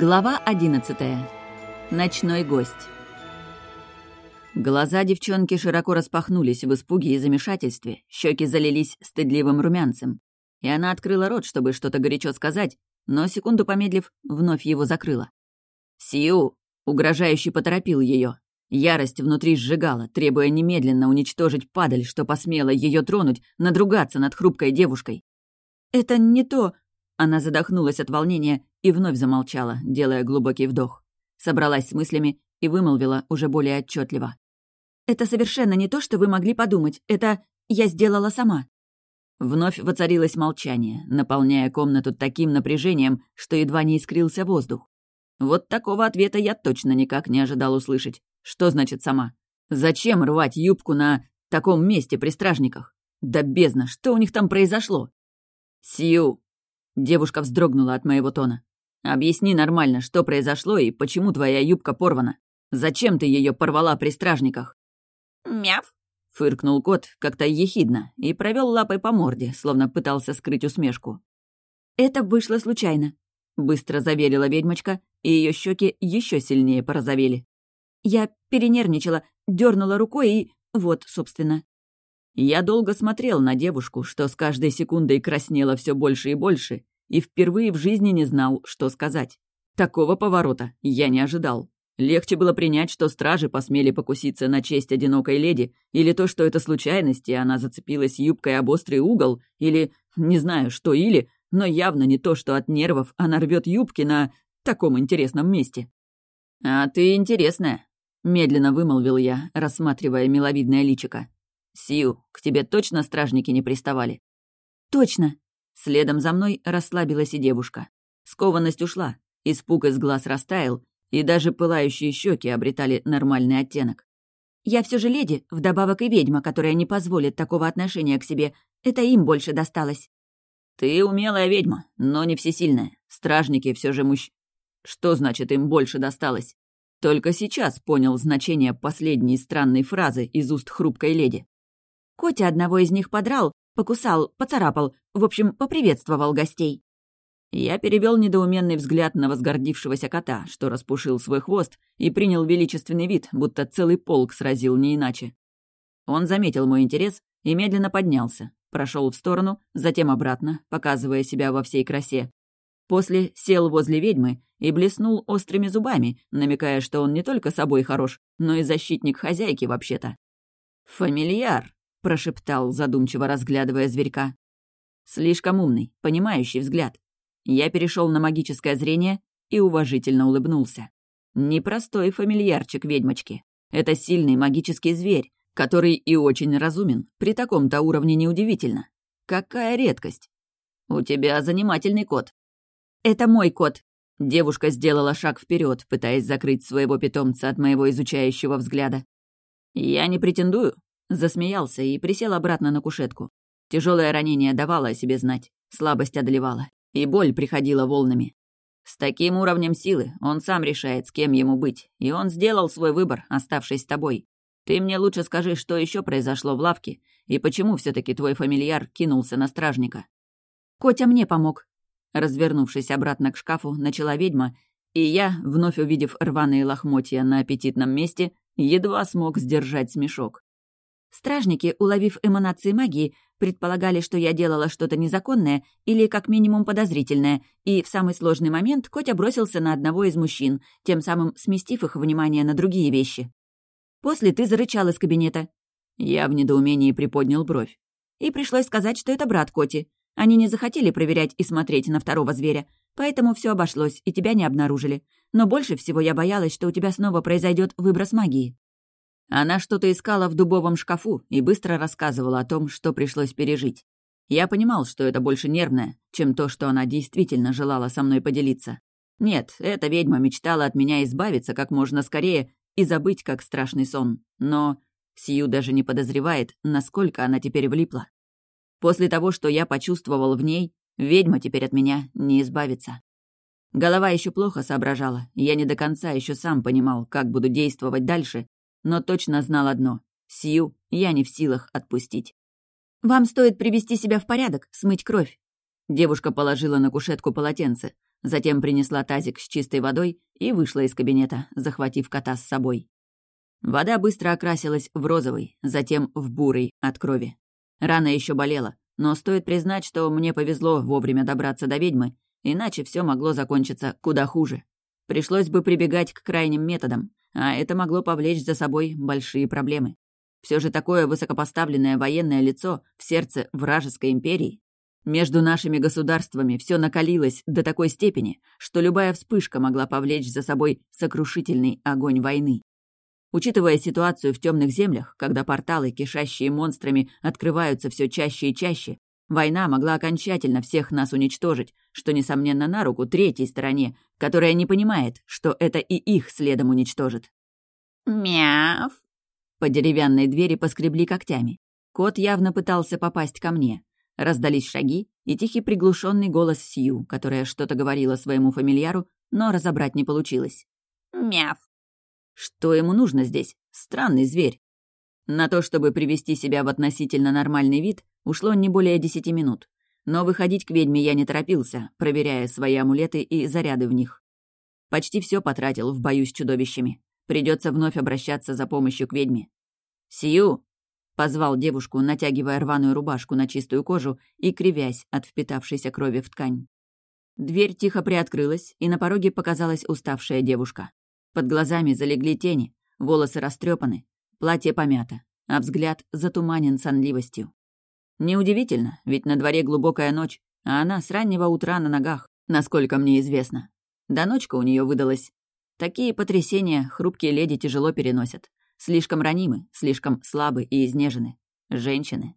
Глава одиннадцатая. Ночной гость. Глаза девчонки широко распахнулись в испуге и замешательстве, щеки залились стыдливым румянцем. И она открыла рот, чтобы что-то горячо сказать, но, секунду помедлив, вновь его закрыла. «Сью!» — угрожающе поторопил ее. Ярость внутри сжигала, требуя немедленно уничтожить падаль, что посмела ее тронуть, надругаться над хрупкой девушкой. «Это не то!» Она задохнулась от волнения и вновь замолчала, делая глубокий вдох. Собралась с мыслями и вымолвила уже более отчетливо. «Это совершенно не то, что вы могли подумать. Это я сделала сама». Вновь воцарилось молчание, наполняя комнату таким напряжением, что едва не искрился воздух. Вот такого ответа я точно никак не ожидал услышать. Что значит сама? Зачем рвать юбку на таком месте при стражниках? Да бездна, что у них там произошло? Сью. Девушка вздрогнула от моего тона. Объясни нормально, что произошло и почему твоя юбка порвана. Зачем ты ее порвала при стражниках? Мяв. Фыркнул кот как-то ехидно и провел лапой по морде, словно пытался скрыть усмешку. «Это вышло случайно», — быстро заверила ведьмочка, и ее щеки еще сильнее порозовели. Я перенервничала, дернула рукой и... вот, собственно. Я долго смотрел на девушку, что с каждой секундой краснела все больше и больше, и впервые в жизни не знал, что сказать. Такого поворота я не ожидал. Легче было принять, что стражи посмели покуситься на честь одинокой леди, или то, что это случайность, и она зацепилась юбкой об острый угол, или... не знаю, что или, но явно не то, что от нервов она рвет юбки на таком интересном месте. «А ты интересная», Медленно вымолвил я, рассматривая миловидное личико. «Сью, к тебе точно стражники не приставали?» «Точно!» Следом за мной расслабилась и девушка. Скованность ушла, испуг из глаз растаял, и даже пылающие щеки обретали нормальный оттенок. «Я все же леди, вдобавок и ведьма, которая не позволит такого отношения к себе. Это им больше досталось». «Ты умелая ведьма, но не всесильная. Стражники все же мужч...» «Что значит им больше досталось?» Только сейчас понял значение последней странной фразы из уст хрупкой леди. Котя одного из них подрал, покусал, поцарапал, в общем, поприветствовал гостей. Я перевел недоуменный взгляд на возгордившегося кота, что распушил свой хвост и принял величественный вид, будто целый полк сразил не иначе. Он заметил мой интерес и медленно поднялся, прошел в сторону, затем обратно, показывая себя во всей красе, После сел возле ведьмы и блеснул острыми зубами, намекая, что он не только собой хорош, но и защитник хозяйки вообще-то. «Фамильяр», — прошептал, задумчиво разглядывая зверька. Слишком умный, понимающий взгляд. Я перешел на магическое зрение и уважительно улыбнулся. Непростой фамильярчик ведьмочки. Это сильный магический зверь, который и очень разумен. При таком-то уровне неудивительно. Какая редкость. У тебя занимательный кот, «Это мой кот». Девушка сделала шаг вперед, пытаясь закрыть своего питомца от моего изучающего взгляда. «Я не претендую», — засмеялся и присел обратно на кушетку. Тяжелое ранение давало о себе знать, слабость одолевала, и боль приходила волнами. С таким уровнем силы он сам решает, с кем ему быть, и он сделал свой выбор, оставшись с тобой. Ты мне лучше скажи, что еще произошло в лавке, и почему все таки твой фамильяр кинулся на стражника. Котя мне помог, Развернувшись обратно к шкафу, начала ведьма, и я, вновь увидев рваные лохмотья на аппетитном месте, едва смог сдержать смешок. Стражники, уловив эманации магии, предполагали, что я делала что-то незаконное или как минимум подозрительное, и в самый сложный момент Котя бросился на одного из мужчин, тем самым сместив их внимание на другие вещи. После ты зарычал из кабинета. Я в недоумении приподнял бровь. И пришлось сказать, что это брат Коти. Они не захотели проверять и смотреть на второго зверя, поэтому все обошлось, и тебя не обнаружили. Но больше всего я боялась, что у тебя снова произойдет выброс магии». Она что-то искала в дубовом шкафу и быстро рассказывала о том, что пришлось пережить. Я понимал, что это больше нервное, чем то, что она действительно желала со мной поделиться. Нет, эта ведьма мечтала от меня избавиться как можно скорее и забыть, как страшный сон. Но Сью даже не подозревает, насколько она теперь влипла. После того, что я почувствовал в ней, ведьма теперь от меня не избавится. Голова еще плохо соображала, я не до конца еще сам понимал, как буду действовать дальше, но точно знал одно — Сью я не в силах отпустить. «Вам стоит привести себя в порядок, смыть кровь». Девушка положила на кушетку полотенце, Затем принесла тазик с чистой водой и вышла из кабинета, захватив кота с собой. Вода быстро окрасилась в розовый, затем в бурый от крови. Рана еще болела, но стоит признать, что мне повезло вовремя добраться до ведьмы, иначе все могло закончиться куда хуже. Пришлось бы прибегать к крайним методам, а это могло повлечь за собой большие проблемы. Все же такое высокопоставленное военное лицо в сердце вражеской империи. Между нашими государствами все накалилось до такой степени, что любая вспышка могла повлечь за собой сокрушительный огонь войны. Учитывая ситуацию в темных землях, когда порталы, кишащие монстрами, открываются все чаще и чаще, война могла окончательно всех нас уничтожить, что, несомненно, на руку третьей стороне, которая не понимает, что это и их следом уничтожит. «Мяв!» По деревянной двери поскребли когтями. Кот явно пытался попасть ко мне. Раздались шаги и тихий приглушенный голос Сью, которая что-то говорила своему фамильяру, но разобрать не получилось. «Мяв!» Что ему нужно здесь? Странный зверь. На то, чтобы привести себя в относительно нормальный вид, ушло не более десяти минут. Но выходить к ведьме я не торопился, проверяя свои амулеты и заряды в них. Почти все потратил в бою с чудовищами. Придется вновь обращаться за помощью к ведьме. «Сию!» — позвал девушку, натягивая рваную рубашку на чистую кожу и кривясь от впитавшейся крови в ткань. Дверь тихо приоткрылась, и на пороге показалась уставшая девушка. Под глазами залегли тени, волосы растрепаны, платье помято, а взгляд затуманен сонливостью. Неудивительно, ведь на дворе глубокая ночь, а она с раннего утра на ногах, насколько мне известно. Да ночка у нее выдалась. Такие потрясения хрупкие леди тяжело переносят. Слишком ранимы, слишком слабы и изнежены. Женщины.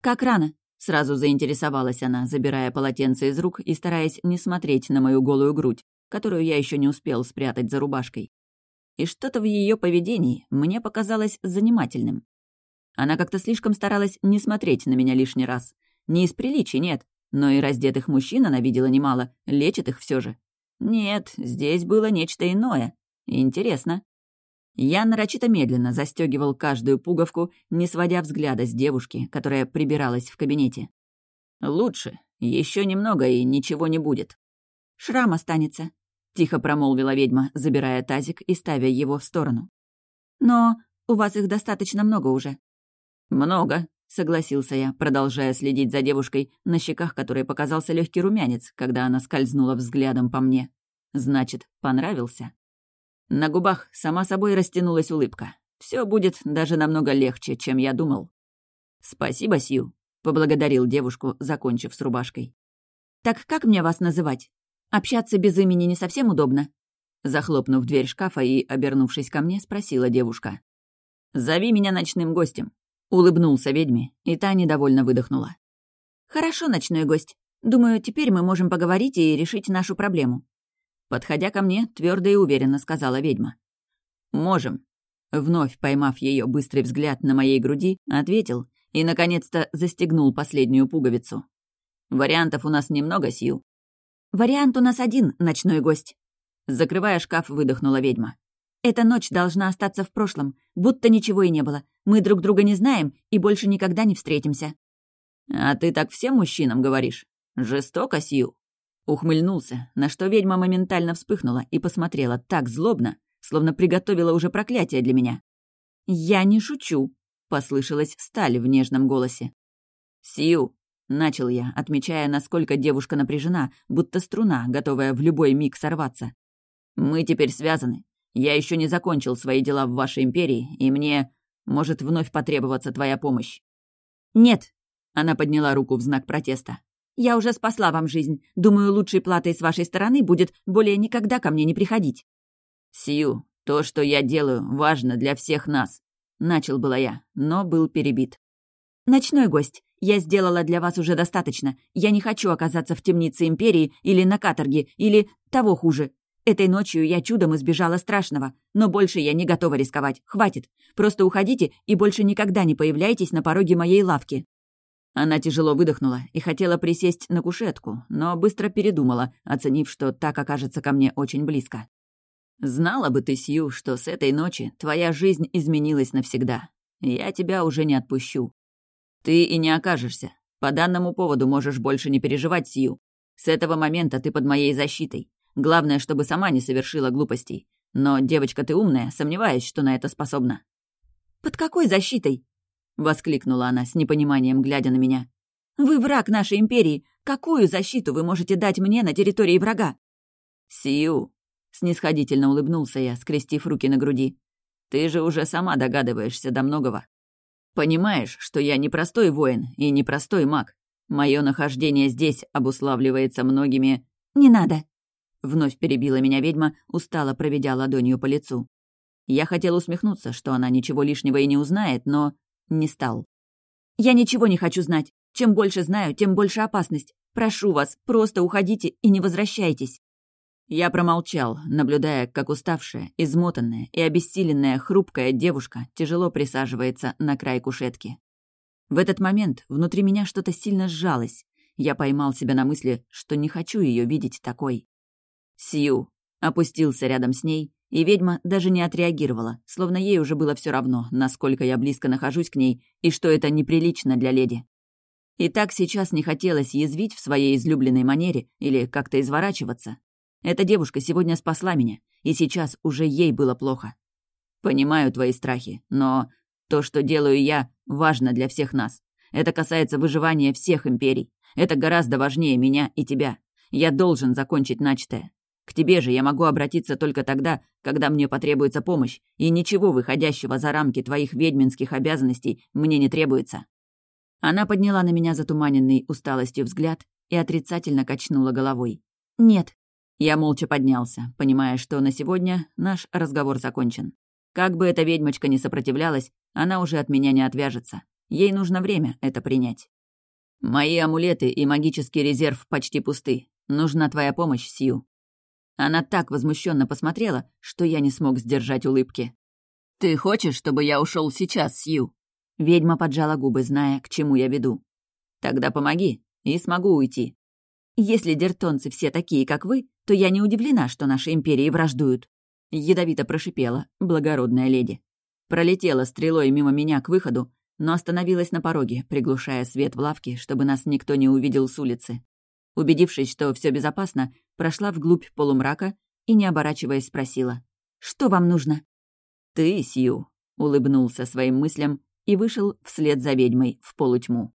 «Как рано?» — сразу заинтересовалась она, забирая полотенце из рук и стараясь не смотреть на мою голую грудь, которую я еще не успел спрятать за рубашкой. И что-то в ее поведении мне показалось занимательным. Она как-то слишком старалась не смотреть на меня лишний раз. Не из приличий, нет, но и раздетых мужчин она видела немало, лечит их все же. Нет, здесь было нечто иное. Интересно. Я нарочито медленно застегивал каждую пуговку, не сводя взгляда с девушки, которая прибиралась в кабинете. «Лучше. Еще немного, и ничего не будет». «Шрам останется», тихо промолвила ведьма, забирая тазик и ставя его в сторону. «Но у вас их достаточно много уже». «Много», — согласился я, продолжая следить за девушкой, на щеках которой показался легкий румянец, когда она скользнула взглядом по мне. «Значит, понравился?» На губах сама собой растянулась улыбка. Все будет даже намного легче, чем я думал. «Спасибо, Сью», — поблагодарил девушку, закончив с рубашкой. «Так как мне вас называть?» Общаться без имени не совсем удобно?» Захлопнув дверь шкафа и, обернувшись ко мне, спросила девушка. «Зови меня ночным гостем», — улыбнулся ведьме, и та недовольно выдохнула. «Хорошо, ночной гость. Думаю, теперь мы можем поговорить и решить нашу проблему». Подходя ко мне, твердо и уверенно сказала ведьма. «Можем». Вновь поймав ее быстрый взгляд на моей груди, ответил и, наконец-то, застегнул последнюю пуговицу. «Вариантов у нас немного, Сью. «Вариант у нас один, ночной гость». Закрывая шкаф, выдохнула ведьма. «Эта ночь должна остаться в прошлом, будто ничего и не было. Мы друг друга не знаем и больше никогда не встретимся». «А ты так всем мужчинам говоришь? Жестоко, Сью?» Ухмыльнулся, на что ведьма моментально вспыхнула и посмотрела так злобно, словно приготовила уже проклятие для меня. «Я не шучу», — послышалась сталь в нежном голосе. «Сью, Начал я, отмечая, насколько девушка напряжена, будто струна, готовая в любой миг сорваться. «Мы теперь связаны. Я еще не закончил свои дела в вашей империи, и мне может вновь потребоваться твоя помощь». «Нет», — она подняла руку в знак протеста. «Я уже спасла вам жизнь. Думаю, лучшей платой с вашей стороны будет более никогда ко мне не приходить». «Сью, то, что я делаю, важно для всех нас», — начал было я, но был перебит. «Ночной гость, я сделала для вас уже достаточно. Я не хочу оказаться в темнице Империи или на каторге, или того хуже. Этой ночью я чудом избежала страшного, но больше я не готова рисковать. Хватит. Просто уходите и больше никогда не появляйтесь на пороге моей лавки». Она тяжело выдохнула и хотела присесть на кушетку, но быстро передумала, оценив, что так окажется ко мне очень близко. «Знала бы ты, Сью, что с этой ночи твоя жизнь изменилась навсегда. Я тебя уже не отпущу. Ты и не окажешься. По данному поводу можешь больше не переживать, Сью. С этого момента ты под моей защитой. Главное, чтобы сама не совершила глупостей. Но, девочка, ты умная, сомневаюсь, что на это способна». «Под какой защитой?» — воскликнула она с непониманием, глядя на меня. «Вы враг нашей империи. Какую защиту вы можете дать мне на территории врага?» «Сию», — снисходительно улыбнулся я, скрестив руки на груди. «Ты же уже сама догадываешься до многого. Понимаешь, что я не простой воин и не простой маг. Мое нахождение здесь обуславливается многими... «Не надо!» Вновь перебила меня ведьма, устало проведя ладонью по лицу. Я хотел усмехнуться, что она ничего лишнего и не узнает, но не стал. «Я ничего не хочу знать. Чем больше знаю, тем больше опасность. Прошу вас, просто уходите и не возвращайтесь». Я промолчал, наблюдая, как уставшая, измотанная и обессиленная хрупкая девушка тяжело присаживается на край кушетки. В этот момент внутри меня что-то сильно сжалось. Я поймал себя на мысли, что не хочу ее видеть такой. Сью опустился рядом с ней, и ведьма даже не отреагировала, словно ей уже было все равно, насколько я близко нахожусь к ней и что это неприлично для леди. И так сейчас не хотелось язвить в своей излюбленной манере или как-то изворачиваться. Эта девушка сегодня спасла меня, и сейчас уже ей было плохо. Понимаю твои страхи, но то, что делаю я, важно для всех нас. Это касается выживания всех империй. Это гораздо важнее меня и тебя. Я должен закончить начатое. К тебе же я могу обратиться только тогда, когда мне потребуется помощь, и ничего выходящего за рамки твоих ведьминских обязанностей мне не требуется». Она подняла на меня затуманенный усталостью взгляд и отрицательно качнула головой. «Нет, я молча поднялся, понимая, что на сегодня наш разговор закончен. Как бы эта ведьмочка не сопротивлялась, она уже от меня не отвяжется. Ей нужно время это принять. Мои амулеты и магический резерв почти пусты. Нужна твоя помощь, Сью. Она так возмущенно посмотрела, что я не смог сдержать улыбки. «Ты хочешь, чтобы я ушел сейчас, Сью?» Ведьма поджала губы, зная, к чему я веду. «Тогда помоги, и смогу уйти. Если дертонцы все такие, как вы, то я не удивлена, что наши империи враждуют». Ядовито прошипела благородная леди. Пролетела стрелой мимо меня к выходу, но остановилась на пороге, приглушая свет в лавке, чтобы нас никто не увидел с улицы. Убедившись, что все безопасно, прошла вглубь полумрака и, не оборачиваясь, спросила. «Что вам нужно?» «Ты, Сью», — улыбнулся своим мыслям и вышел вслед за ведьмой в полутьму.